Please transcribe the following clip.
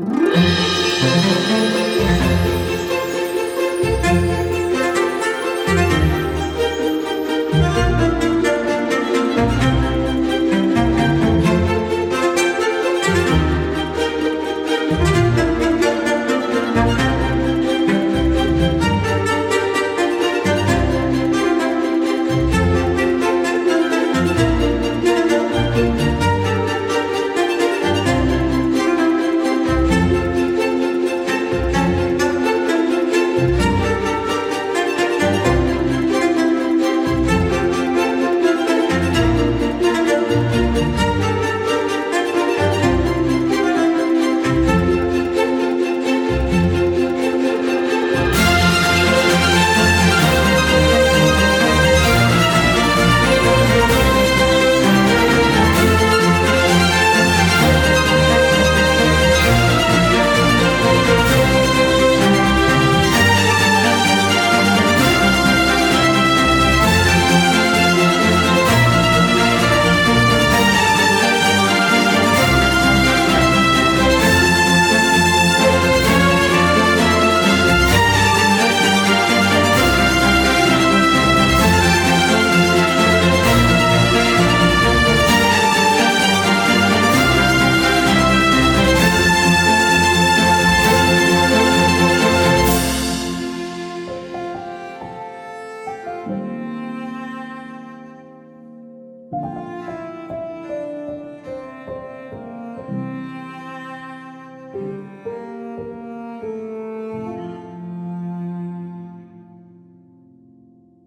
thank Thank you